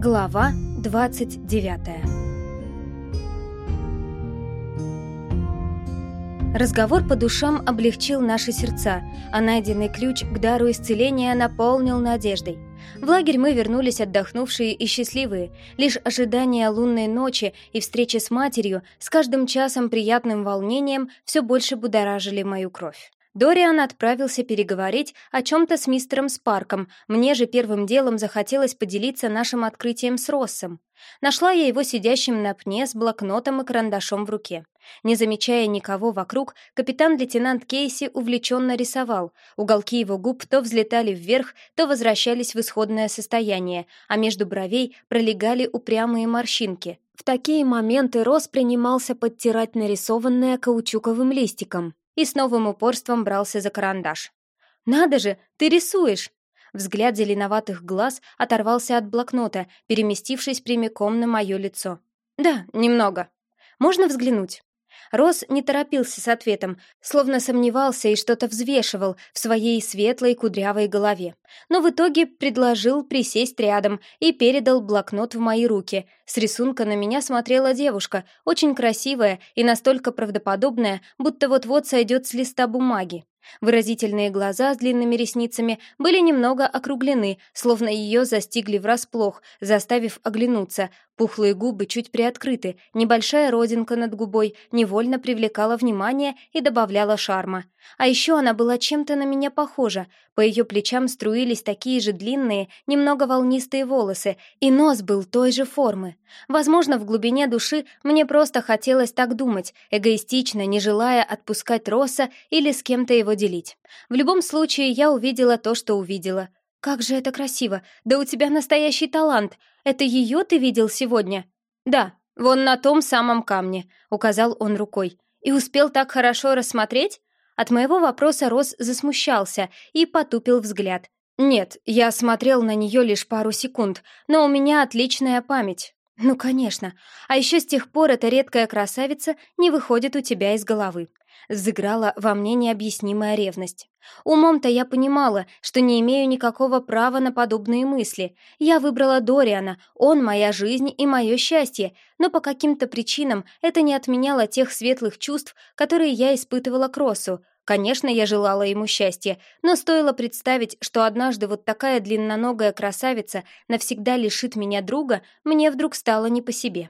Глава 29 Разговор по душам облегчил наши сердца, а найденный ключ к дару исцеления наполнил надеждой. В лагерь мы вернулись отдохнувшие и счастливые. Лишь ожидание лунной ночи и встречи с матерью с каждым часом приятным волнением все больше будоражили мою кровь. Дориан отправился переговорить о чем-то с мистером Спарком, мне же первым делом захотелось поделиться нашим открытием с Россом. Нашла я его сидящим на пне с блокнотом и карандашом в руке. Не замечая никого вокруг, капитан-лейтенант Кейси увлеченно рисовал. Уголки его губ то взлетали вверх, то возвращались в исходное состояние, а между бровей пролегали упрямые морщинки. В такие моменты Росс принимался подтирать нарисованное каучуковым листиком и с новым упорством брался за карандаш. «Надо же, ты рисуешь!» Взгляд зеленоватых глаз оторвался от блокнота, переместившись прямиком на мое лицо. «Да, немного. Можно взглянуть?» Рос не торопился с ответом, словно сомневался и что-то взвешивал в своей светлой кудрявой голове. Но в итоге предложил присесть рядом и передал блокнот в мои руки. С рисунка на меня смотрела девушка, очень красивая и настолько правдоподобная, будто вот-вот сойдет с листа бумаги. Выразительные глаза с длинными ресницами были немного округлены, словно ее застигли врасплох, заставив оглянуться. Пухлые губы чуть приоткрыты, небольшая родинка над губой невольно привлекала внимание и добавляла шарма. А еще она была чем-то на меня похожа. По ее плечам струились такие же длинные, немного волнистые волосы, и нос был той же формы. Возможно, в глубине души мне просто хотелось так думать, эгоистично, не желая отпускать Росса или с кем-то его делить. В любом случае, я увидела то, что увидела. «Как же это красиво! Да у тебя настоящий талант! Это ее ты видел сегодня?» «Да, вон на том самом камне», — указал он рукой. «И успел так хорошо рассмотреть?» От моего вопроса Рос засмущался и потупил взгляд. «Нет, я смотрел на нее лишь пару секунд, но у меня отличная память». «Ну, конечно. А еще с тех пор эта редкая красавица не выходит у тебя из головы взыграла во мне необъяснимая ревность. Умом-то я понимала, что не имею никакого права на подобные мысли. Я выбрала Дориана, он моя жизнь и мое счастье, но по каким-то причинам это не отменяло тех светлых чувств, которые я испытывала к Россу. Конечно, я желала ему счастья, но стоило представить, что однажды вот такая длинноногая красавица навсегда лишит меня друга, мне вдруг стало не по себе.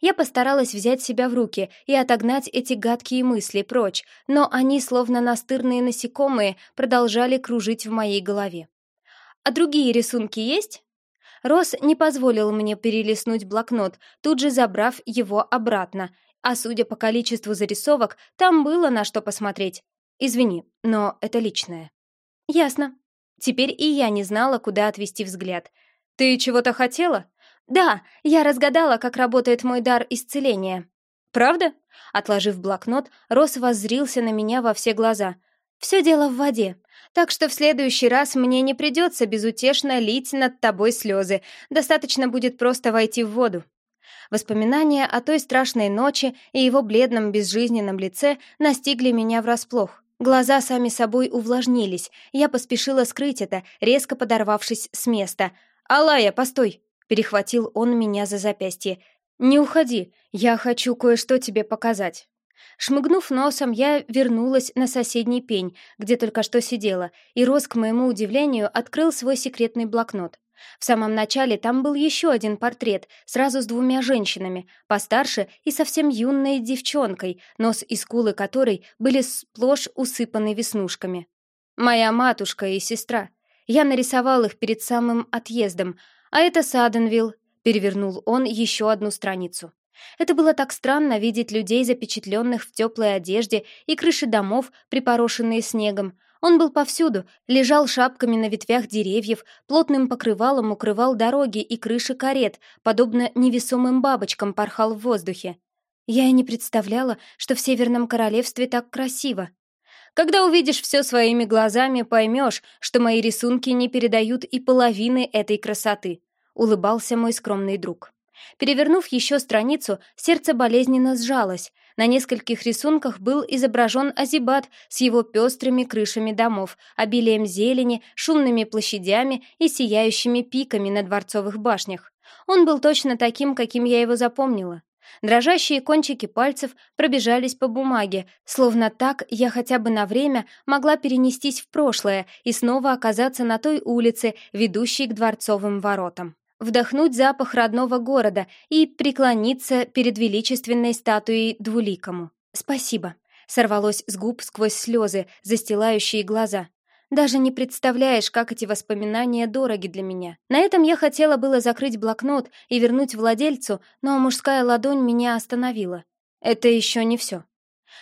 Я постаралась взять себя в руки и отогнать эти гадкие мысли прочь, но они, словно настырные насекомые, продолжали кружить в моей голове. «А другие рисунки есть?» Рос не позволил мне перелистнуть блокнот, тут же забрав его обратно, а судя по количеству зарисовок, там было на что посмотреть. Извини, но это личное. Ясно. Теперь и я не знала, куда отвести взгляд. Ты чего-то хотела? «Да, я разгадала, как работает мой дар исцеления». «Правда?» Отложив блокнот, Рос воззрился на меня во все глаза. «Все дело в воде, так что в следующий раз мне не придется безутешно лить над тобой слезы, достаточно будет просто войти в воду». Воспоминания о той страшной ночи и его бледном безжизненном лице настигли меня врасплох. Глаза сами собой увлажнились, я поспешила скрыть это, резко подорвавшись с места. «Алая, постой!» Перехватил он меня за запястье. «Не уходи, я хочу кое-что тебе показать». Шмыгнув носом, я вернулась на соседний пень, где только что сидела, и Рос, к моему удивлению, открыл свой секретный блокнот. В самом начале там был еще один портрет, сразу с двумя женщинами, постарше и совсем юной девчонкой, нос и скулы которой были сплошь усыпаны веснушками. Моя матушка и сестра. Я нарисовал их перед самым отъездом, «А это Саденвилл», — перевернул он еще одну страницу. Это было так странно видеть людей, запечатленных в теплой одежде, и крыши домов, припорошенные снегом. Он был повсюду, лежал шапками на ветвях деревьев, плотным покрывалом укрывал дороги и крыши карет, подобно невесомым бабочкам порхал в воздухе. Я и не представляла, что в Северном Королевстве так красиво. Когда увидишь все своими глазами, поймешь, что мои рисунки не передают и половины этой красоты», — улыбался мой скромный друг. Перевернув еще страницу, сердце болезненно сжалось. На нескольких рисунках был изображен Азибат с его пестрыми крышами домов, обилием зелени, шумными площадями и сияющими пиками на дворцовых башнях. Он был точно таким, каким я его запомнила. Дрожащие кончики пальцев пробежались по бумаге, словно так я хотя бы на время могла перенестись в прошлое и снова оказаться на той улице, ведущей к дворцовым воротам. Вдохнуть запах родного города и преклониться перед величественной статуей двуликому. «Спасибо», — сорвалось с губ сквозь слезы, застилающие глаза. Даже не представляешь, как эти воспоминания дороги для меня. На этом я хотела было закрыть блокнот и вернуть владельцу, но мужская ладонь меня остановила. Это еще не все.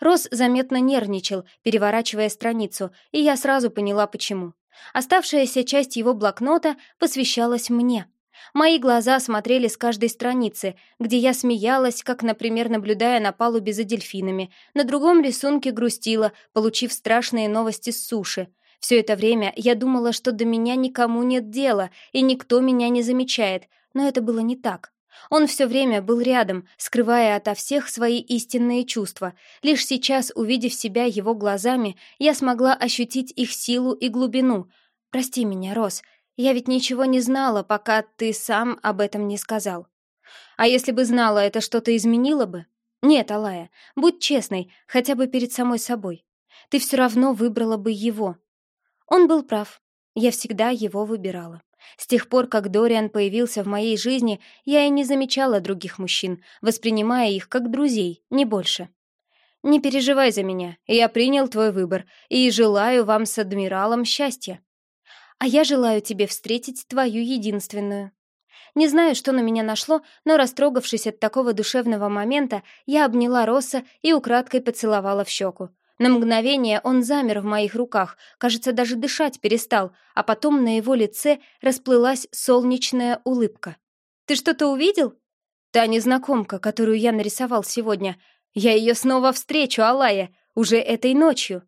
Рос заметно нервничал, переворачивая страницу, и я сразу поняла, почему. Оставшаяся часть его блокнота посвящалась мне. Мои глаза смотрели с каждой страницы, где я смеялась, как, например, наблюдая на палубе за дельфинами, на другом рисунке грустила, получив страшные новости с суши, все это время я думала, что до меня никому нет дела, и никто меня не замечает, но это было не так. Он все время был рядом, скрывая ото всех свои истинные чувства. Лишь сейчас, увидев себя его глазами, я смогла ощутить их силу и глубину. «Прости меня, Рос, я ведь ничего не знала, пока ты сам об этом не сказал. А если бы знала, это что-то изменило бы? Нет, Алая, будь честной, хотя бы перед самой собой. Ты все равно выбрала бы его, он был прав. Я всегда его выбирала. С тех пор, как Дориан появился в моей жизни, я и не замечала других мужчин, воспринимая их как друзей, не больше. «Не переживай за меня, я принял твой выбор и желаю вам с адмиралом счастья. А я желаю тебе встретить твою единственную». Не знаю, что на меня нашло, но, растрогавшись от такого душевного момента, я обняла Росса и украдкой поцеловала в щеку. На мгновение он замер в моих руках, кажется, даже дышать перестал, а потом на его лице расплылась солнечная улыбка. «Ты что-то увидел?» «Та незнакомка, которую я нарисовал сегодня. Я ее снова встречу, Алая, уже этой ночью».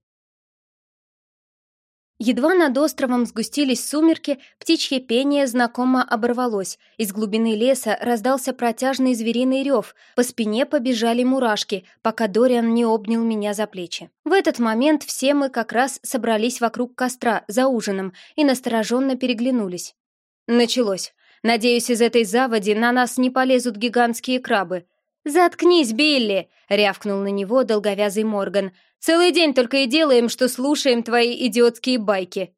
Едва над островом сгустились сумерки, птичье пение знакомо оборвалось. Из глубины леса раздался протяжный звериный рев, по спине побежали мурашки, пока Дориан не обнял меня за плечи. В этот момент все мы как раз собрались вокруг костра за ужином и настороженно переглянулись. Началось. Надеюсь, из этой заводи на нас не полезут гигантские крабы. «Заткнись, Билли!» — рявкнул на него долговязый Морган. Целый день только и делаем, что слушаем твои идиотские байки.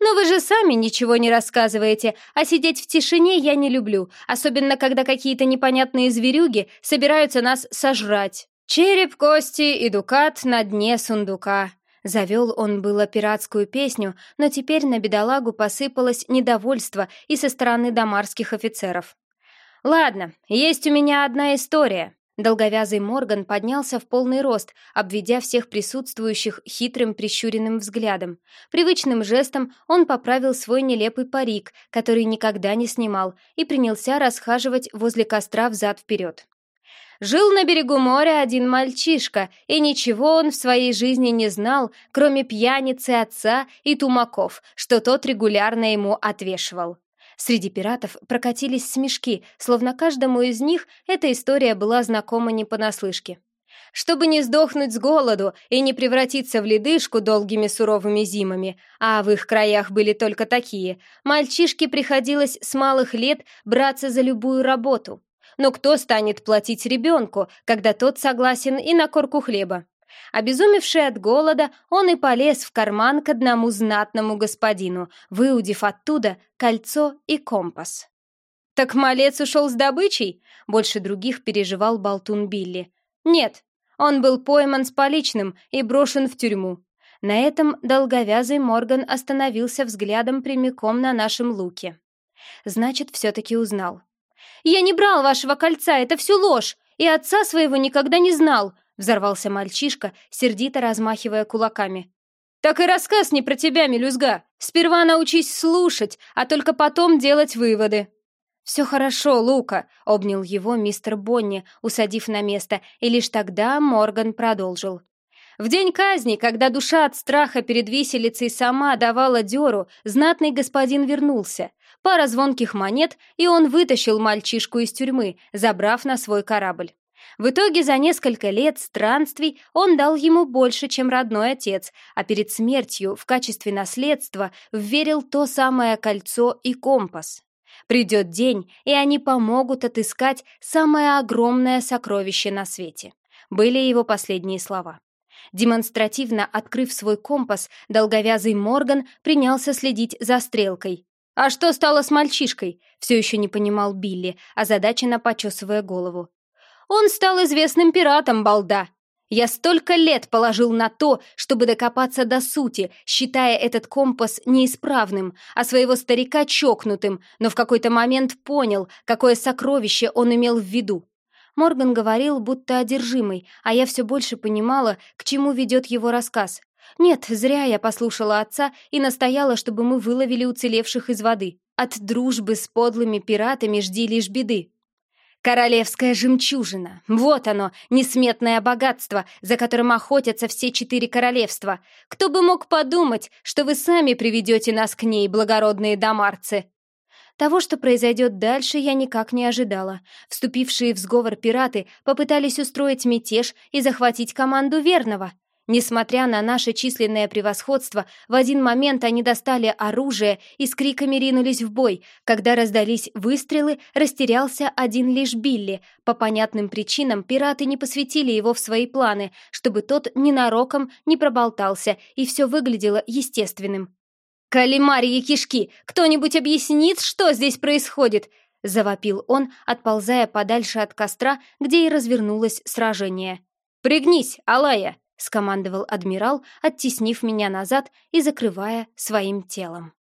Но вы же сами ничего не рассказываете, а сидеть в тишине я не люблю, особенно когда какие-то непонятные зверюги собираются нас сожрать. Череп, кости и дукат на дне сундука. Завел он было пиратскую песню, но теперь на бедолагу посыпалось недовольство и со стороны дамарских офицеров. «Ладно, есть у меня одна история. Долговязый Морган поднялся в полный рост, обведя всех присутствующих хитрым прищуренным взглядом. Привычным жестом он поправил свой нелепый парик, который никогда не снимал, и принялся расхаживать возле костра взад-вперед. Жил на берегу моря один мальчишка, и ничего он в своей жизни не знал, кроме пьяницы отца и тумаков, что тот регулярно ему отвешивал. Среди пиратов прокатились смешки, словно каждому из них эта история была знакома не понаслышке. Чтобы не сдохнуть с голоду и не превратиться в ледышку долгими суровыми зимами, а в их краях были только такие, мальчишке приходилось с малых лет браться за любую работу. Но кто станет платить ребенку, когда тот согласен и на корку хлеба? Обезумевший от голода, он и полез в карман к одному знатному господину, выудив оттуда кольцо и компас. «Так малец ушел с добычей?» — больше других переживал болтун Билли. «Нет, он был пойман с поличным и брошен в тюрьму». На этом долговязый Морган остановился взглядом прямиком на нашем луке. Значит, все-таки узнал. «Я не брал вашего кольца, это все ложь, и отца своего никогда не знал», Взорвался мальчишка, сердито размахивая кулаками. «Так и рассказ не про тебя, мелюзга. Сперва научись слушать, а только потом делать выводы». «Все хорошо, Лука», — обнял его мистер Бонни, усадив на место, и лишь тогда Морган продолжил. В день казни, когда душа от страха перед виселицей сама давала дёру, знатный господин вернулся. Пара звонких монет, и он вытащил мальчишку из тюрьмы, забрав на свой корабль. В итоге за несколько лет странствий он дал ему больше, чем родной отец, а перед смертью в качестве наследства вверил то самое кольцо и компас. Придет день, и они помогут отыскать самое огромное сокровище на свете. Были его последние слова. Демонстративно открыв свой компас, долговязый Морган принялся следить за стрелкой. «А что стало с мальчишкой?» — все еще не понимал Билли, озадаченно почесывая голову. «Он стал известным пиратом, балда!» Я столько лет положил на то, чтобы докопаться до сути, считая этот компас неисправным, а своего старика чокнутым, но в какой-то момент понял, какое сокровище он имел в виду. Морган говорил, будто одержимый, а я все больше понимала, к чему ведет его рассказ. Нет, зря я послушала отца и настояла, чтобы мы выловили уцелевших из воды. От дружбы с подлыми пиратами жди лишь беды. Королевская жемчужина. Вот оно, несметное богатство, за которым охотятся все четыре королевства. Кто бы мог подумать, что вы сами приведете нас к ней, благородные домарцы. Того, что произойдет дальше, я никак не ожидала. Вступившие в сговор пираты попытались устроить мятеж и захватить команду Верного — Несмотря на наше численное превосходство, в один момент они достали оружие и с криками ринулись в бой. Когда раздались выстрелы, растерялся один лишь Билли. По понятным причинам пираты не посвятили его в свои планы, чтобы тот ненароком не проболтался, и все выглядело естественным. «Калимарьи кишки! Кто-нибудь объяснит, что здесь происходит?» — завопил он, отползая подальше от костра, где и развернулось сражение. «Пригнись, Алая!» — скомандовал адмирал, оттеснив меня назад и закрывая своим телом.